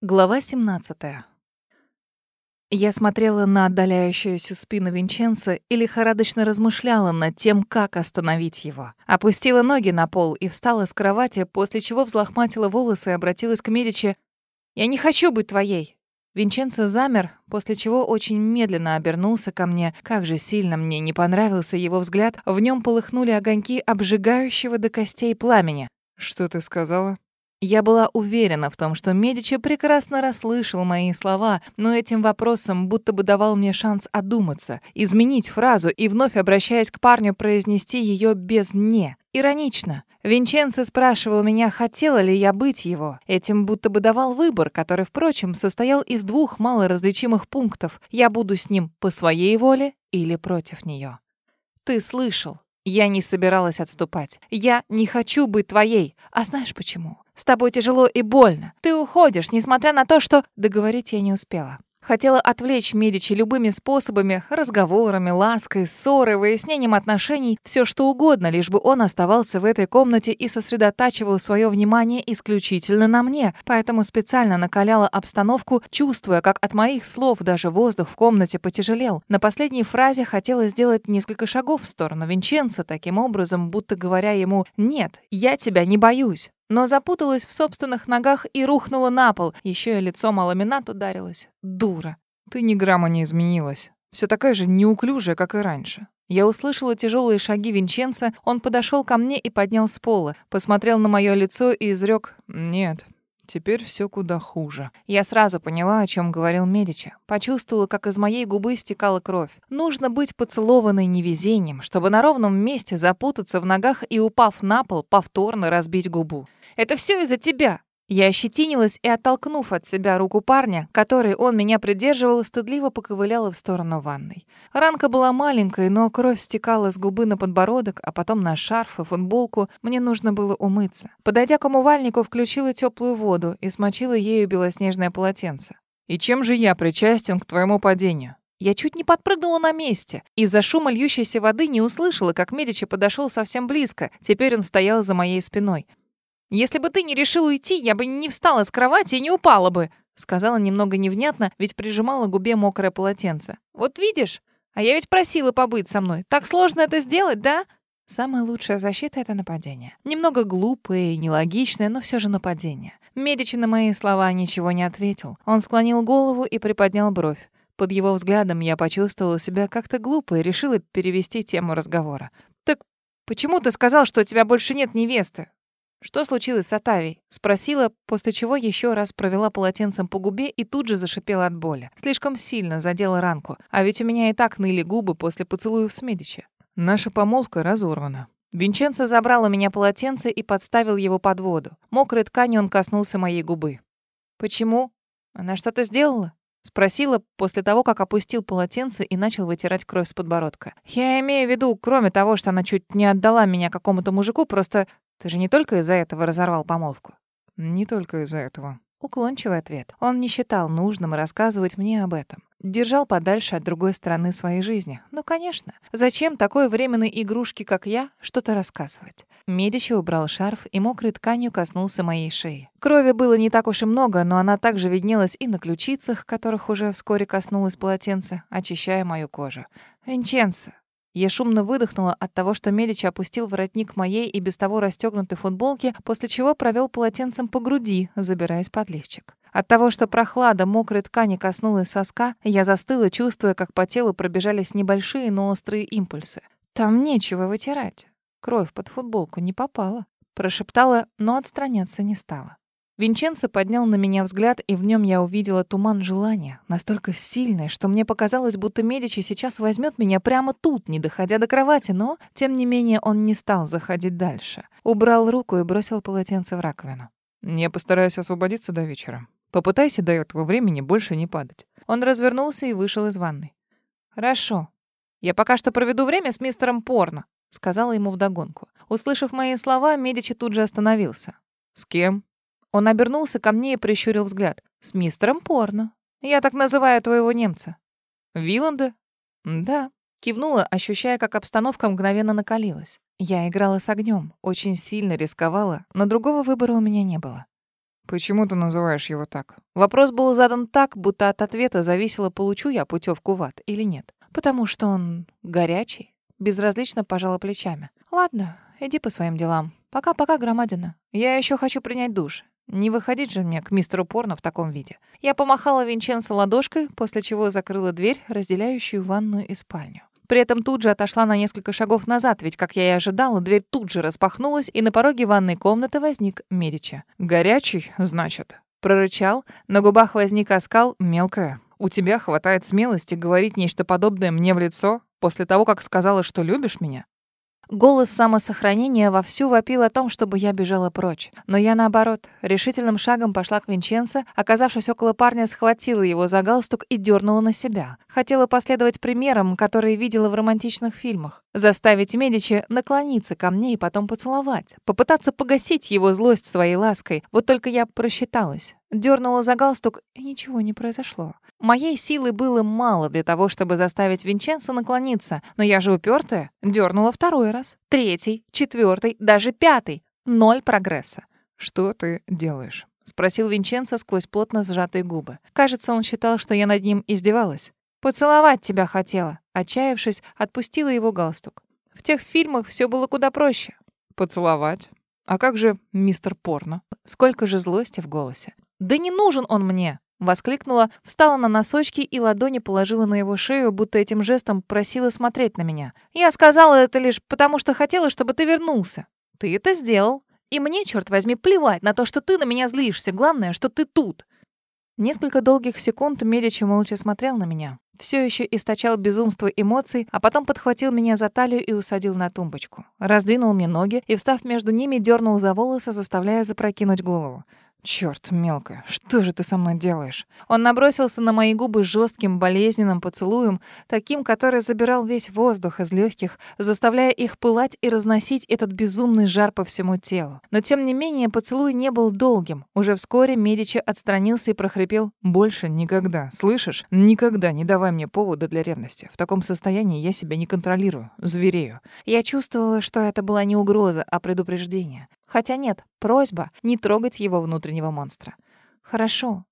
Глава 17. Я смотрела на отдаляющуюся спину Винченца и лихорадочно размышляла над тем, как остановить его. Опустила ноги на пол и встала с кровати, после чего взлохматила волосы и обратилась к Медичи. «Я не хочу быть твоей!» Винченцо замер, после чего очень медленно обернулся ко мне. Как же сильно мне не понравился его взгляд. В нем полыхнули огоньки обжигающего до костей пламени. «Что ты сказала?» Я была уверена в том, что Медичи прекрасно расслышал мои слова, но этим вопросом будто бы давал мне шанс одуматься, изменить фразу и вновь, обращаясь к парню, произнести ее без «не». Иронично. Винченцо спрашивал меня, хотела ли я быть его. Этим будто бы давал выбор, который, впрочем, состоял из двух малоразличимых пунктов. Я буду с ним по своей воле или против нее. Ты слышал. Я не собиралась отступать. Я не хочу быть твоей. А знаешь почему? С тобой тяжело и больно. Ты уходишь, несмотря на то, что...» Договорить я не успела. Хотела отвлечь Медичи любыми способами, разговорами, лаской, ссорой, выяснением отношений, все что угодно, лишь бы он оставался в этой комнате и сосредотачивал свое внимание исключительно на мне. Поэтому специально накаляла обстановку, чувствуя, как от моих слов даже воздух в комнате потяжелел. На последней фразе хотела сделать несколько шагов в сторону Винченца, таким образом, будто говоря ему «Нет, я тебя не боюсь» но запуталась в собственных ногах и рухнула на пол. Еще и лицом о ламинат ударилась. Дура. Ты ни грамма не изменилась. Все такая же неуклюжая, как и раньше. Я услышала тяжелые шаги Винченца. Он подошел ко мне и поднял с пола, посмотрел на мое лицо и изрек: "Нет, Теперь все куда хуже. Я сразу поняла, о чем говорил Медичи. Почувствовала, как из моей губы стекала кровь. Нужно быть поцелованной невезением, чтобы на ровном месте запутаться в ногах и, упав на пол, повторно разбить губу. «Это все из-за тебя!» Я ощетинилась и, оттолкнув от себя руку парня, которой он меня придерживал, стыдливо поковыляла в сторону ванной. Ранка была маленькой, но кровь стекала с губы на подбородок, а потом на шарф и футболку. Мне нужно было умыться. Подойдя к умывальнику, включила теплую воду и смочила ею белоснежное полотенце. «И чем же я причастен к твоему падению?» Я чуть не подпрыгнула на месте. Из-за шума льющейся воды не услышала, как Медичи подошел совсем близко. Теперь он стоял за моей спиной. «Если бы ты не решил уйти, я бы не встала с кровати и не упала бы», сказала немного невнятно, ведь прижимала к губе мокрое полотенце. «Вот видишь? А я ведь просила побыть со мной. Так сложно это сделать, да?» Самая лучшая защита — это нападение. Немного глупое и нелогичное, но все же нападение. Медичи на мои слова ничего не ответил. Он склонил голову и приподнял бровь. Под его взглядом я почувствовала себя как-то глупо и решила перевести тему разговора. «Так почему ты сказал, что у тебя больше нет невесты? «Что случилось с Атавией?» — спросила, после чего еще раз провела полотенцем по губе и тут же зашипела от боли. Слишком сильно задела ранку, а ведь у меня и так ныли губы после поцелуев с Медичи. Наша помолвка разорвана. Винченцо забрал у меня полотенце и подставил его под воду. Мокрой тканью он коснулся моей губы. «Почему? Она что-то сделала?» Спросила после того, как опустил полотенце и начал вытирать кровь с подбородка. «Я имею в виду, кроме того, что она чуть не отдала меня какому-то мужику, просто ты же не только из-за этого разорвал помолвку? Не только из-за этого. Уклончивый ответ. Он не считал нужным рассказывать мне об этом. Держал подальше от другой стороны своей жизни. Ну, конечно. Зачем такой временной игрушке, как я, что-то рассказывать? Медичи убрал шарф и мокрой тканью коснулся моей шеи. Крови было не так уж и много, но она также виднелась и на ключицах, которых уже вскоре коснулось полотенце, очищая мою кожу. «Винченцо, я шумно выдохнула от того, что Медичи опустил воротник моей и без того расстегнутой футболки, после чего провел полотенцем по груди, забираясь под лифчик. От того, что прохлада мокрой ткани коснулась соска, я застыла, чувствуя, как по телу пробежались небольшие, но острые импульсы. «Там нечего вытирать. Кровь под футболку не попала», — прошептала, но отстраняться не стала. Винченцо поднял на меня взгляд, и в нем я увидела туман желания, настолько сильный, что мне показалось, будто Медичи сейчас возьмет меня прямо тут, не доходя до кровати, но, тем не менее, он не стал заходить дальше. Убрал руку и бросил полотенце в раковину. «Я постараюсь освободиться до вечера. Попытайся до этого времени больше не падать». Он развернулся и вышел из ванной. «Хорошо. Я пока что проведу время с мистером Порно», — сказала ему вдогонку. Услышав мои слова, Медичи тут же остановился. «С кем?» Он обернулся ко мне и прищурил взгляд. «С мистером Порно. Я так называю твоего немца». «Виланда?» «Да». Кивнула, ощущая, как обстановка мгновенно накалилась. Я играла с огнем, очень сильно рисковала, но другого выбора у меня не было. Почему ты называешь его так? Вопрос был задан так, будто от ответа зависело, получу я путевку в ад или нет. Потому что он горячий. Безразлично пожала плечами. Ладно, иди по своим делам. Пока-пока, громадина. Я еще хочу принять душ. Не выходить же мне к мистеру Порно в таком виде. Я помахала Винченцо ладошкой, после чего закрыла дверь, разделяющую ванную и спальню. При этом тут же отошла на несколько шагов назад, ведь, как я и ожидала, дверь тут же распахнулась, и на пороге ванной комнаты возник Медичи. «Горячий, значит?» Прорычал, на губах возник оскал «Мелкая, у тебя хватает смелости говорить нечто подобное мне в лицо после того, как сказала, что любишь меня?» Голос самосохранения вовсю вопил о том, чтобы я бежала прочь. Но я, наоборот, решительным шагом пошла к Винченцо, оказавшись около парня, схватила его за галстук и дернула на себя. Хотела последовать примерам, которые видела в романтичных фильмах. Заставить Медичи наклониться ко мне и потом поцеловать. Попытаться погасить его злость своей лаской. Вот только я просчиталась. Дернула за галстук, и ничего не произошло. Моей силы было мало для того, чтобы заставить Винченцо наклониться, но я же упертая. Дернула второй раз, третий, четвертый, даже пятый. Ноль прогресса. «Что ты делаешь?» — спросил Винченцо сквозь плотно сжатые губы. Кажется, он считал, что я над ним издевалась. «Поцеловать тебя хотела». Отчаявшись, отпустила его галстук. В тех фильмах все было куда проще. «Поцеловать? А как же мистер Порно?» Сколько же злости в голосе. «Да не нужен он мне!» Воскликнула, встала на носочки и ладони положила на его шею, будто этим жестом просила смотреть на меня. «Я сказала это лишь потому, что хотела, чтобы ты вернулся. Ты это сделал. И мне, черт возьми, плевать на то, что ты на меня злишься. Главное, что ты тут». Несколько долгих секунд Медичи молча смотрел на меня. Все еще источал безумство эмоций, а потом подхватил меня за талию и усадил на тумбочку. Раздвинул мне ноги и, встав между ними, дернул за волосы, заставляя запрокинуть голову. Черт, мелкая, что же ты со мной делаешь? Он набросился на мои губы жестким, болезненным поцелуем, таким, который забирал весь воздух из легких, заставляя их пылать и разносить этот безумный жар по всему телу. Но тем не менее поцелуй не был долгим. Уже вскоре Медичи отстранился и прохрипел: "Больше никогда, слышишь? Никогда не давай мне повода для ревности. В таком состоянии я себя не контролирую, зверею". Я чувствовала, что это была не угроза, а предупреждение. Хотя нет, просьба не трогать его внутреннего монстра. Хорошо.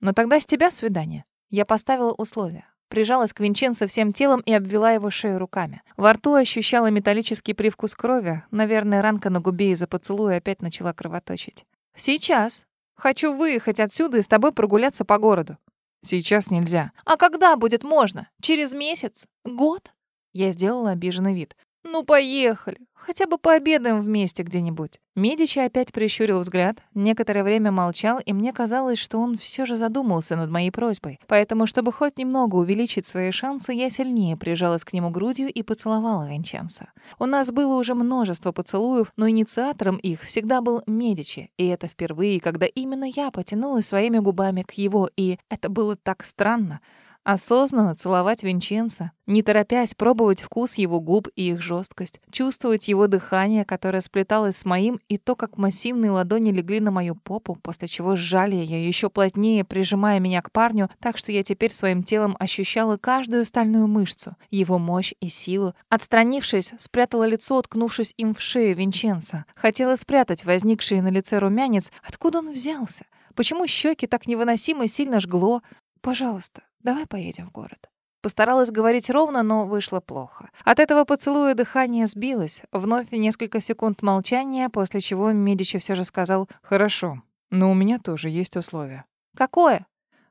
Но тогда с тебя свидание. Я поставила условия. Прижалась к Винченцо всем телом и обвела его шею руками. Во рту ощущала металлический привкус крови. Наверное, ранка на губе из-за поцелуя опять начала кровоточить. «Сейчас. Хочу выехать отсюда и с тобой прогуляться по городу». «Сейчас нельзя». «А когда будет можно? Через месяц? Год?» Я сделала обиженный вид. «Ну, поехали. Хотя бы пообедаем вместе где-нибудь». Медичи опять прищурил взгляд, некоторое время молчал, и мне казалось, что он все же задумался над моей просьбой. Поэтому, чтобы хоть немного увеличить свои шансы, я сильнее прижалась к нему грудью и поцеловала Венчанса. У нас было уже множество поцелуев, но инициатором их всегда был Медичи, и это впервые, когда именно я потянулась своими губами к его, и это было так странно. Осознанно целовать Винченца, не торопясь пробовать вкус его губ и их жесткость, чувствовать его дыхание, которое сплеталось с моим, и то, как массивные ладони легли на мою попу, после чего сжали ее еще плотнее, прижимая меня к парню, так что я теперь своим телом ощущала каждую стальную мышцу, его мощь и силу. Отстранившись, спрятала лицо, уткнувшись им в шею Винченца. Хотела спрятать возникший на лице румянец. Откуда он взялся? Почему щеки так невыносимо сильно жгло? Пожалуйста, Давай поедем в город. Постаралась говорить ровно, но вышло плохо. От этого поцелуя дыхание сбилось. Вновь несколько секунд молчания, после чего Медичи все же сказал «Хорошо, но у меня тоже есть условие». «Какое?»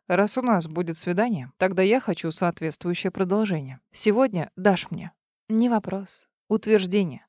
«Раз у нас будет свидание, тогда я хочу соответствующее продолжение. Сегодня дашь мне». «Не вопрос. Утверждение.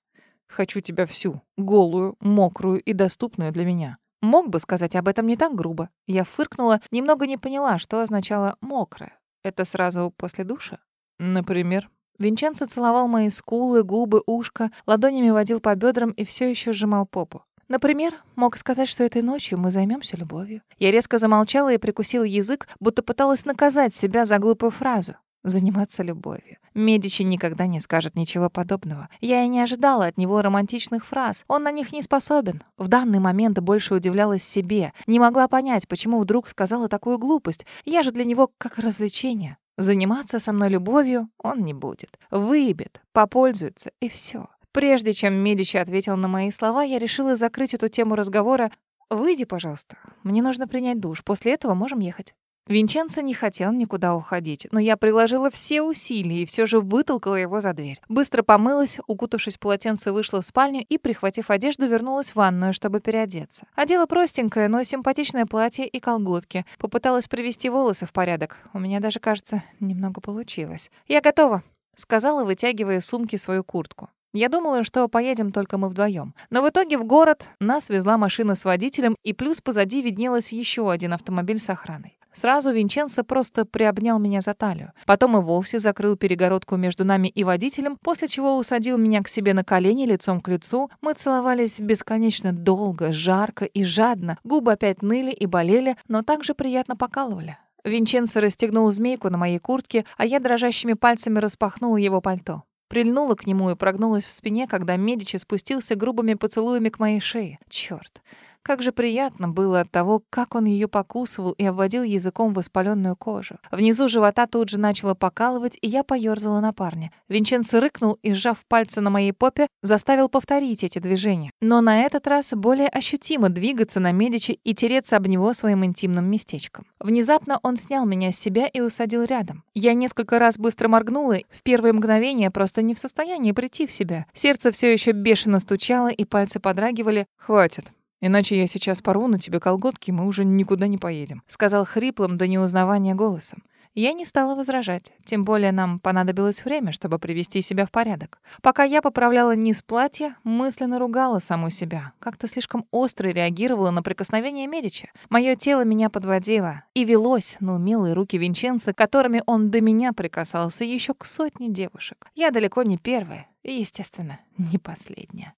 Хочу тебя всю, голую, мокрую и доступную для меня. Мог бы сказать об этом не так грубо. Я фыркнула, немного не поняла, что означало «мокрое». Это сразу после душа? Например? Винченцо целовал мои скулы, губы, ушко, ладонями водил по бедрам и все еще сжимал попу. Например, мог сказать, что этой ночью мы займемся любовью. Я резко замолчала и прикусила язык, будто пыталась наказать себя за глупую фразу. Заниматься любовью. Медичи никогда не скажет ничего подобного. Я и не ожидала от него романтичных фраз. Он на них не способен. В данный момент больше удивлялась себе. Не могла понять, почему вдруг сказала такую глупость. Я же для него как развлечение. Заниматься со мной любовью он не будет. Выебет, попользуется, и все. Прежде чем Медичи ответил на мои слова, я решила закрыть эту тему разговора. «Выйди, пожалуйста. Мне нужно принять душ. После этого можем ехать». Винченцо не хотел никуда уходить, но я приложила все усилия и все же вытолкала его за дверь. Быстро помылась, укутавшись в полотенце, вышла в спальню и, прихватив одежду, вернулась в ванную, чтобы переодеться. Одела простенькое, но симпатичное платье и колготки. Попыталась привести волосы в порядок. У меня даже, кажется, немного получилось. «Я готова», — сказала, вытягивая сумки свою куртку. Я думала, что поедем только мы вдвоем. Но в итоге в город нас везла машина с водителем, и плюс позади виднелась еще один автомобиль с охраной. Сразу Винченцо просто приобнял меня за талию. Потом и вовсе закрыл перегородку между нами и водителем, после чего усадил меня к себе на колени лицом к лицу. Мы целовались бесконечно долго, жарко и жадно. Губы опять ныли и болели, но также приятно покалывали. Винченцо расстегнул змейку на моей куртке, а я дрожащими пальцами распахнула его пальто. Прильнула к нему и прогнулась в спине, когда Медичи спустился грубыми поцелуями к моей шее. Чёрт. Как же приятно было от того, как он ее покусывал и обводил языком воспаленную кожу. Внизу живота тут же начало покалывать, и я поёрзала на парня. Винченцо рыкнул и, сжав пальцы на моей попе, заставил повторить эти движения. Но на этот раз более ощутимо двигаться на Медичи и тереться об него своим интимным местечком. Внезапно он снял меня с себя и усадил рядом. Я несколько раз быстро моргнула, в первые мгновения просто не в состоянии прийти в себя. Сердце все еще бешено стучало, и пальцы подрагивали. «Хватит», Иначе я сейчас порву на тебе колготки, мы уже никуда не поедем», — сказал хриплым до неузнавания голосом. Я не стала возражать, тем более нам понадобилось время, чтобы привести себя в порядок. Пока я поправляла низ платья, мысленно ругала саму себя. Как-то слишком остро реагировала на прикосновение Медича. Мое тело меня подводило и велось на умелые руки Винченца, которыми он до меня прикасался еще к сотне девушек. Я далеко не первая и, естественно, не последняя.